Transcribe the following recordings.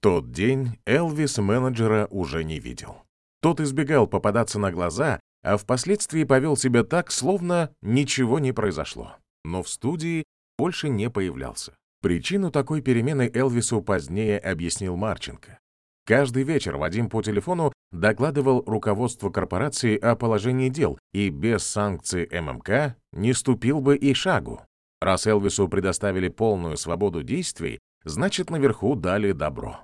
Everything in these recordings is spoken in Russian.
тот день Элвис менеджера уже не видел. Тот избегал попадаться на глаза, а впоследствии повел себя так, словно ничего не произошло. Но в студии больше не появлялся. Причину такой перемены Элвису позднее объяснил Марченко. Каждый вечер Вадим по телефону докладывал руководству корпорации о положении дел и без санкций ММК не ступил бы и шагу. Раз Элвису предоставили полную свободу действий, значит, наверху дали добро.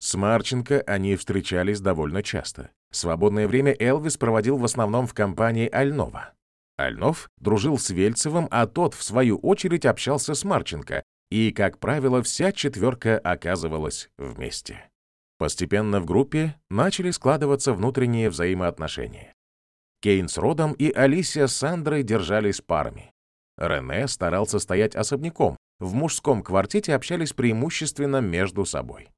С Марченко они встречались довольно часто. Свободное время Элвис проводил в основном в компании Альнова. Альнов дружил с Вельцевым, а тот, в свою очередь, общался с Марченко, и, как правило, вся четверка оказывалась вместе. Постепенно в группе начали складываться внутренние взаимоотношения. Кейн с Родом и Алисия с Сандрой держались парами. Рене старался стоять особняком, в мужском квартете общались преимущественно между собой.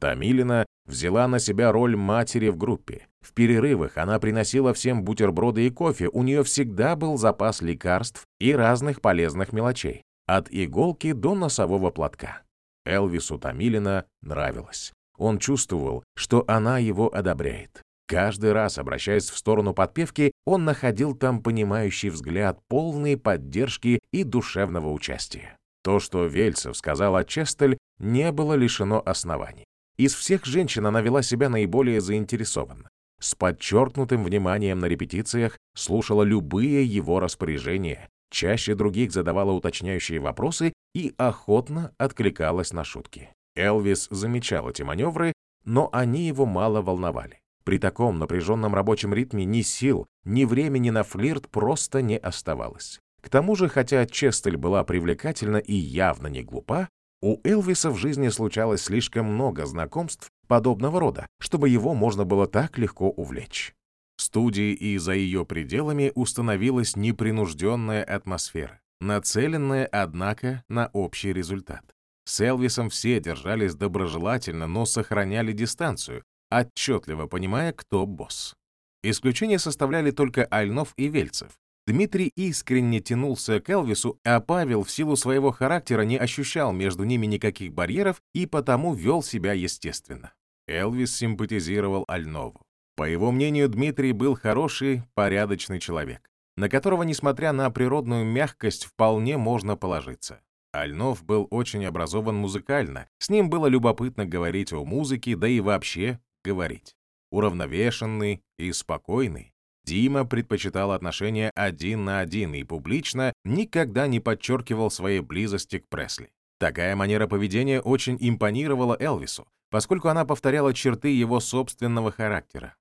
Тамилина взяла на себя роль матери в группе. В перерывах она приносила всем бутерброды и кофе, у нее всегда был запас лекарств и разных полезных мелочей, от иголки до носового платка. Элвису Тамилина нравилось. Он чувствовал, что она его одобряет. Каждый раз, обращаясь в сторону подпевки, он находил там понимающий взгляд, полный поддержки и душевного участия. То, что Вельцев сказал о Честель, не было лишено оснований. Из всех женщин она вела себя наиболее заинтересованно. С подчеркнутым вниманием на репетициях слушала любые его распоряжения, чаще других задавала уточняющие вопросы и охотно откликалась на шутки. Элвис замечал эти маневры, но они его мало волновали. При таком напряженном рабочем ритме ни сил, ни времени на флирт просто не оставалось. К тому же, хотя Честель была привлекательна и явно не глупа, у Элвиса в жизни случалось слишком много знакомств подобного рода, чтобы его можно было так легко увлечь. В студии и за ее пределами установилась непринужденная атмосфера, нацеленная, однако, на общий результат. С Элвисом все держались доброжелательно, но сохраняли дистанцию, отчетливо понимая, кто босс. Исключение составляли только Альнов и Вельцев, Дмитрий искренне тянулся к Элвису, а Павел в силу своего характера не ощущал между ними никаких барьеров и потому вел себя естественно. Элвис симпатизировал Альнову. По его мнению, Дмитрий был хороший, порядочный человек, на которого, несмотря на природную мягкость, вполне можно положиться. Альнов был очень образован музыкально, с ним было любопытно говорить о музыке, да и вообще говорить. Уравновешенный и спокойный, Дима предпочитал отношения один на один и публично никогда не подчеркивал своей близости к Пресли. Такая манера поведения очень импонировала Элвису, поскольку она повторяла черты его собственного характера.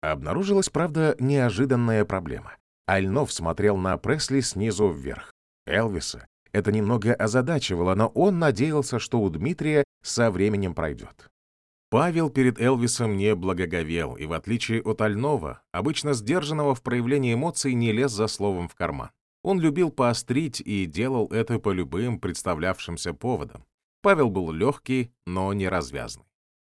Обнаружилась, правда, неожиданная проблема. Альнов смотрел на Пресли снизу вверх. Элвиса это немного озадачивало, но он надеялся, что у Дмитрия со временем пройдет. Павел перед Элвисом не благоговел и, в отличие от Альнова, обычно сдержанного в проявлении эмоций, не лез за словом в карман. Он любил поострить и делал это по любым представлявшимся поводам. Павел был легкий, но не развязный.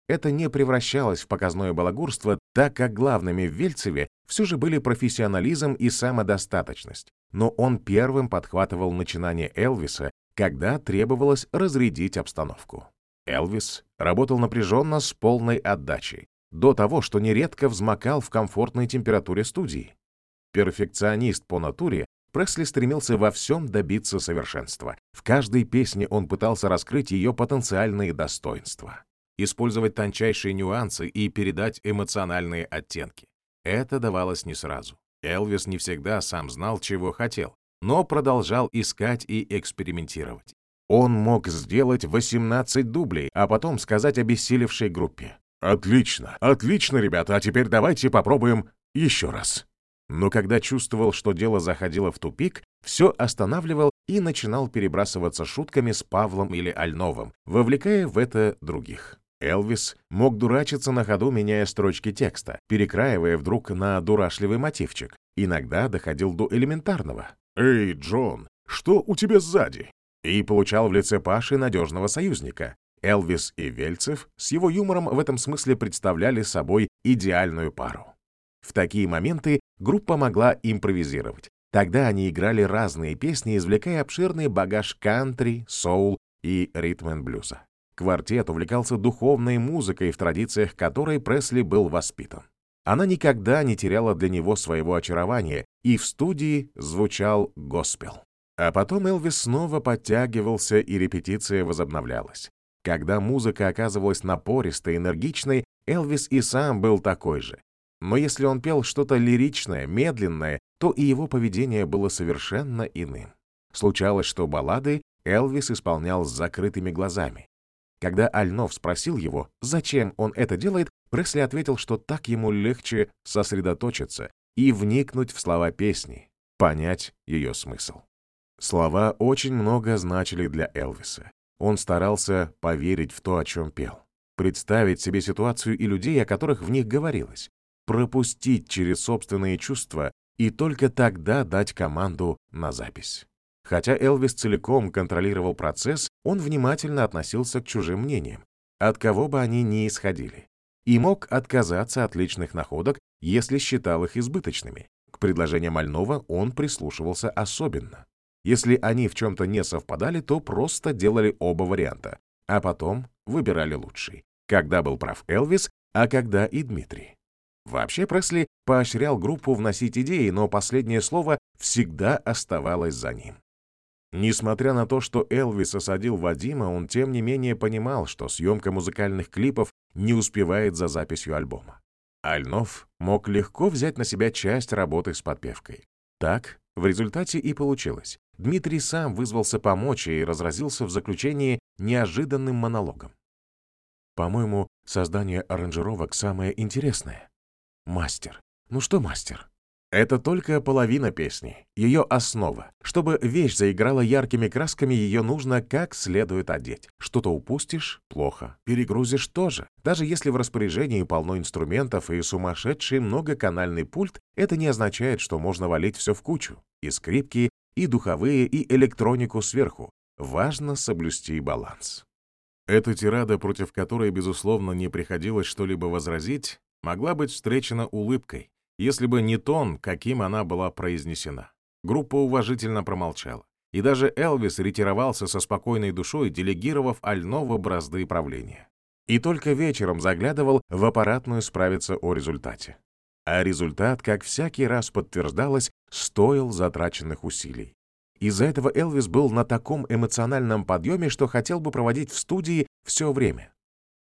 Это не превращалось в показное балагурство, так как главными в Вельцеве все же были профессионализм и самодостаточность. Но он первым подхватывал начинание Элвиса, когда требовалось разрядить обстановку. Элвис работал напряженно с полной отдачей, до того, что нередко взмокал в комфортной температуре студии. Перфекционист по натуре, Пресли стремился во всем добиться совершенства. В каждой песне он пытался раскрыть ее потенциальные достоинства, использовать тончайшие нюансы и передать эмоциональные оттенки. Это давалось не сразу. Элвис не всегда сам знал, чего хотел, но продолжал искать и экспериментировать. Он мог сделать 18 дублей, а потом сказать обессилевшей группе. «Отлично, отлично, ребята, а теперь давайте попробуем еще раз». Но когда чувствовал, что дело заходило в тупик, все останавливал и начинал перебрасываться шутками с Павлом или Альновым, вовлекая в это других. Элвис мог дурачиться на ходу, меняя строчки текста, перекраивая вдруг на дурашливый мотивчик. Иногда доходил до элементарного. «Эй, Джон, что у тебя сзади? И получал в лице Паши надежного союзника. Элвис и Вельцев с его юмором в этом смысле представляли собой идеальную пару. В такие моменты группа могла импровизировать. Тогда они играли разные песни, извлекая обширный багаж кантри, соул и ритм блюза. Квартет увлекался духовной музыкой, в традициях которой Пресли был воспитан. Она никогда не теряла для него своего очарования, и в студии звучал госпел. А потом Элвис снова подтягивался, и репетиция возобновлялась. Когда музыка оказывалась напористой, энергичной, Элвис и сам был такой же. Но если он пел что-то лиричное, медленное, то и его поведение было совершенно иным. Случалось, что баллады Элвис исполнял с закрытыми глазами. Когда Альнов спросил его, зачем он это делает, Пресли ответил, что так ему легче сосредоточиться и вникнуть в слова песни, понять ее смысл. Слова очень много значили для Элвиса. Он старался поверить в то, о чем пел, представить себе ситуацию и людей, о которых в них говорилось, пропустить через собственные чувства и только тогда дать команду на запись. Хотя Элвис целиком контролировал процесс, он внимательно относился к чужим мнениям, от кого бы они ни исходили, и мог отказаться от личных находок, если считал их избыточными. К предложениям Альнова он прислушивался особенно. Если они в чем-то не совпадали, то просто делали оба варианта, а потом выбирали лучший. Когда был прав Элвис, а когда и Дмитрий. Вообще Пресли поощрял группу вносить идеи, но последнее слово всегда оставалось за ним. Несмотря на то, что Элвис осадил Вадима, он тем не менее понимал, что съемка музыкальных клипов не успевает за записью альбома. Альнов мог легко взять на себя часть работы с подпевкой. Так в результате и получилось. Дмитрий сам вызвался помочь и разразился в заключении неожиданным монологом. По-моему, создание аранжировок самое интересное. Мастер. Ну что мастер? Это только половина песни, ее основа. Чтобы вещь заиграла яркими красками, ее нужно как следует одеть. Что-то упустишь — плохо. Перегрузишь тоже. Даже если в распоряжении полно инструментов и сумасшедший многоканальный пульт, это не означает, что можно валить все в кучу. И скрипки, и духовые, и электронику сверху. Важно соблюсти баланс. Эта тирада, против которой, безусловно, не приходилось что-либо возразить, могла быть встречена улыбкой, если бы не тон, каким она была произнесена. Группа уважительно промолчала. И даже Элвис ретировался со спокойной душой, делегировав Альнова бразды правления. И только вечером заглядывал в аппаратную справиться о результате. А результат, как всякий раз подтверждалось, стоил затраченных усилий. Из-за этого Элвис был на таком эмоциональном подъеме, что хотел бы проводить в студии все время.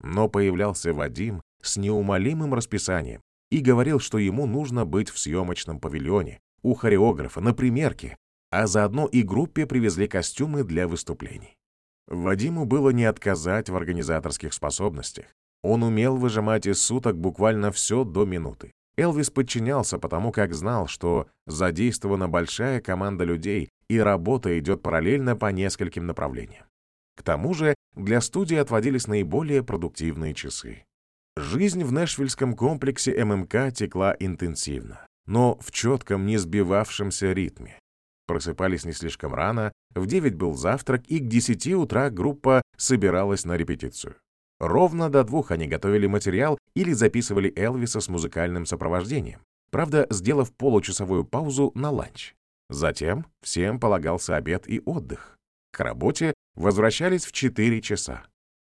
Но появлялся Вадим с неумолимым расписанием и говорил, что ему нужно быть в съемочном павильоне, у хореографа, на примерке, а заодно и группе привезли костюмы для выступлений. Вадиму было не отказать в организаторских способностях. Он умел выжимать из суток буквально все до минуты. Элвис подчинялся, потому как знал, что задействована большая команда людей, и работа идет параллельно по нескольким направлениям. К тому же для студии отводились наиболее продуктивные часы. Жизнь в Нэшвильском комплексе ММК текла интенсивно, но в четком, не сбивавшемся ритме. Просыпались не слишком рано, в 9 был завтрак, и к 10 утра группа собиралась на репетицию. Ровно до двух они готовили материал или записывали Элвиса с музыкальным сопровождением, правда, сделав получасовую паузу на ланч. Затем всем полагался обед и отдых. К работе возвращались в 4 часа.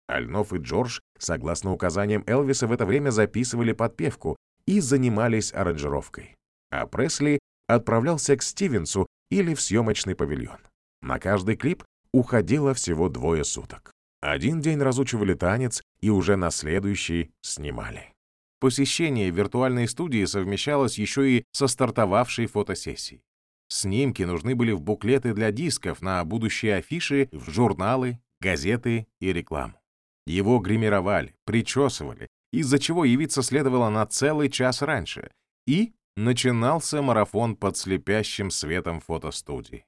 Альнов и Джордж, согласно указаниям Элвиса, в это время записывали подпевку и занимались аранжировкой. А Пресли отправлялся к Стивенсу или в съемочный павильон. На каждый клип уходило всего двое суток. Один день разучивали танец и уже на следующий снимали. Посещение виртуальной студии совмещалось еще и со стартовавшей фотосессией. Снимки нужны были в буклеты для дисков, на будущие афиши, в журналы, газеты и рекламу. Его гримировали, причесывали, из-за чего явиться следовало на целый час раньше, и начинался марафон под слепящим светом фотостудии.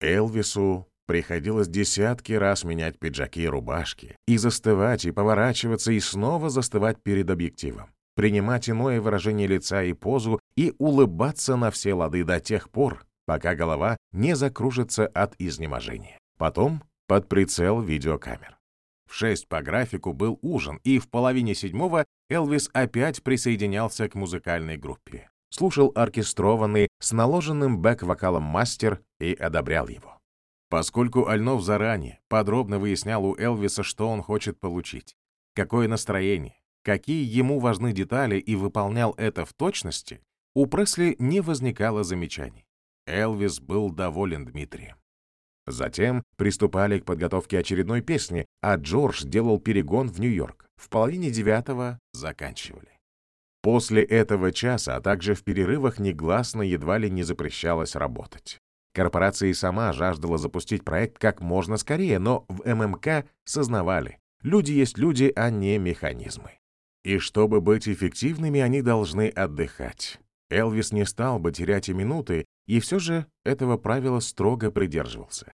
Элвису приходилось десятки раз менять пиджаки и рубашки, и застывать, и поворачиваться, и снова застывать перед объективом, принимать иное выражение лица и позу, и улыбаться на все лады до тех пор, пока голова не закружится от изнеможения. Потом под прицел видеокамер. В шесть по графику был ужин, и в половине седьмого Элвис опять присоединялся к музыкальной группе. Слушал оркестрованный с наложенным бэк-вокалом мастер и одобрял его. Поскольку Альнов заранее подробно выяснял у Элвиса, что он хочет получить, какое настроение, какие ему важны детали и выполнял это в точности, у Пресли не возникало замечаний. Элвис был доволен Дмитрием. Затем приступали к подготовке очередной песни, а Джордж делал перегон в Нью-Йорк. В половине девятого заканчивали. После этого часа, а также в перерывах негласно едва ли не запрещалось работать. Корпорация и сама жаждала запустить проект как можно скорее, но в ММК сознавали, люди есть люди, а не механизмы. И чтобы быть эффективными, они должны отдыхать. Элвис не стал бы терять и минуты, и все же этого правила строго придерживался.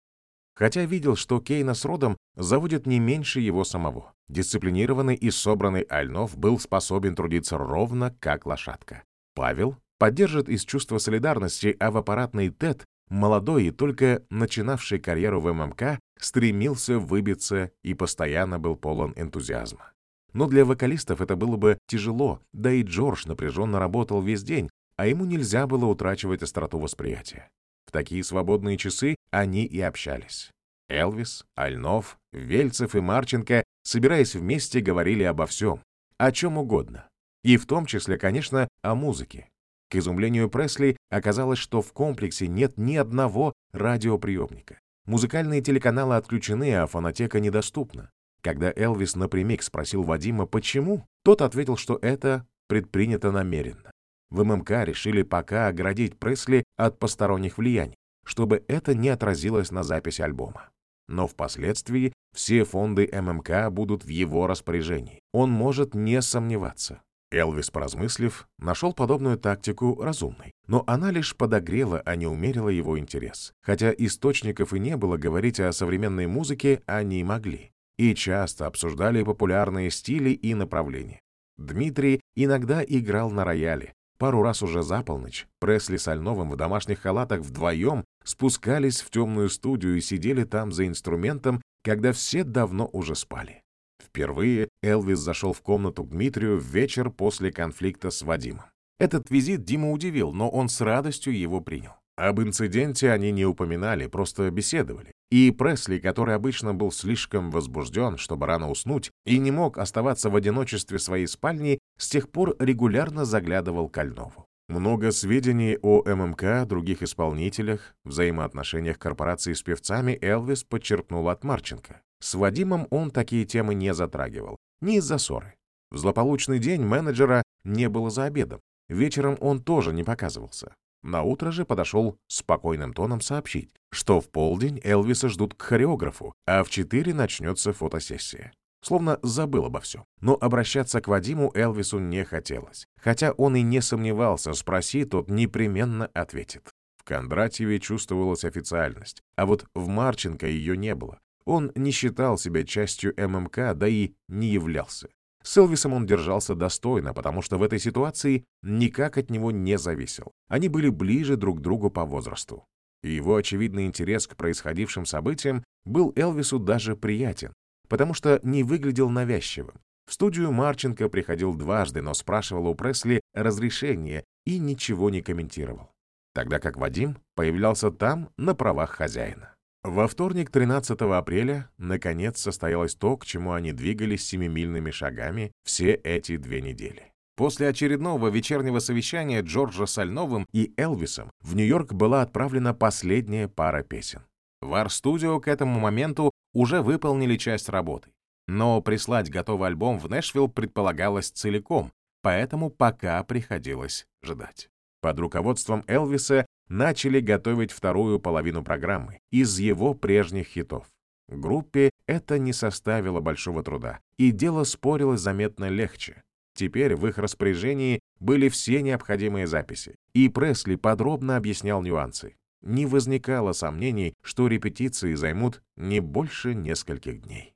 Хотя видел, что Кейна с Родом заводит не меньше его самого. Дисциплинированный и собранный Альнов был способен трудиться ровно как лошадка. Павел поддержит из чувства солидарности, а в аппаратный ТЭТ, молодой и только начинавший карьеру в ММК, стремился выбиться и постоянно был полон энтузиазма. Но для вокалистов это было бы тяжело, да и Джордж напряженно работал весь день, а ему нельзя было утрачивать остроту восприятия. В такие свободные часы они и общались. Элвис, Альнов, Вельцев и Марченко, собираясь вместе, говорили обо всем, о чем угодно. И в том числе, конечно, о музыке. К изумлению Пресли оказалось, что в комплексе нет ни одного радиоприемника. Музыкальные телеканалы отключены, а фонотека недоступна. Когда Элвис напрямик спросил Вадима, почему, тот ответил, что это предпринято намеренно. В ММК решили пока оградить Пресли от посторонних влияний, чтобы это не отразилось на записи альбома но впоследствии все фонды ММК будут в его распоряжении. Он может не сомневаться. Элвис, поразмыслив, нашел подобную тактику разумной, но она лишь подогрела, а не умерила его интерес. Хотя источников и не было, говорить о современной музыке они могли. И часто обсуждали популярные стили и направления. Дмитрий иногда играл на рояле, Пару раз уже за полночь Пресли с Альновым в домашних халатах вдвоем спускались в темную студию и сидели там за инструментом, когда все давно уже спали. Впервые Элвис зашел в комнату к Дмитрию в вечер после конфликта с Вадимом. Этот визит Дима удивил, но он с радостью его принял. Об инциденте они не упоминали, просто беседовали. И Пресли, который обычно был слишком возбужден, чтобы рано уснуть, и не мог оставаться в одиночестве своей спальни, с тех пор регулярно заглядывал к Альнову. Много сведений о ММК, других исполнителях, взаимоотношениях корпорации с певцами Элвис подчеркнул от Марченко. С Вадимом он такие темы не затрагивал, не из-за ссоры. В злополучный день менеджера не было за обедом. Вечером он тоже не показывался. На утро же подошел спокойным тоном сообщить, что в полдень Элвиса ждут к хореографу, а в четыре начнется фотосессия. Словно забыл обо всем. Но обращаться к Вадиму Элвису не хотелось. Хотя он и не сомневался, спроси, тот непременно ответит. В Кондратьеве чувствовалась официальность, а вот в Марченко ее не было. Он не считал себя частью ММК, да и не являлся. С Элвисом он держался достойно, потому что в этой ситуации никак от него не зависел. Они были ближе друг к другу по возрасту. И его очевидный интерес к происходившим событиям был Элвису даже приятен, потому что не выглядел навязчивым. В студию Марченко приходил дважды, но спрашивал у Пресли разрешение и ничего не комментировал. Тогда как Вадим появлялся там на правах хозяина. Во вторник, 13 апреля, наконец состоялось то, к чему они двигались семимильными шагами все эти две недели. После очередного вечернего совещания Джорджа с Альновым и Элвисом в Нью-Йорк была отправлена последняя пара песен. В Ар-студио к этому моменту уже выполнили часть работы, но прислать готовый альбом в Нэшвилл предполагалось целиком, поэтому пока приходилось ждать. Под руководством Элвиса начали готовить вторую половину программы из его прежних хитов. Группе это не составило большого труда, и дело спорилось заметно легче. Теперь в их распоряжении были все необходимые записи, и Пресли подробно объяснял нюансы. Не возникало сомнений, что репетиции займут не больше нескольких дней.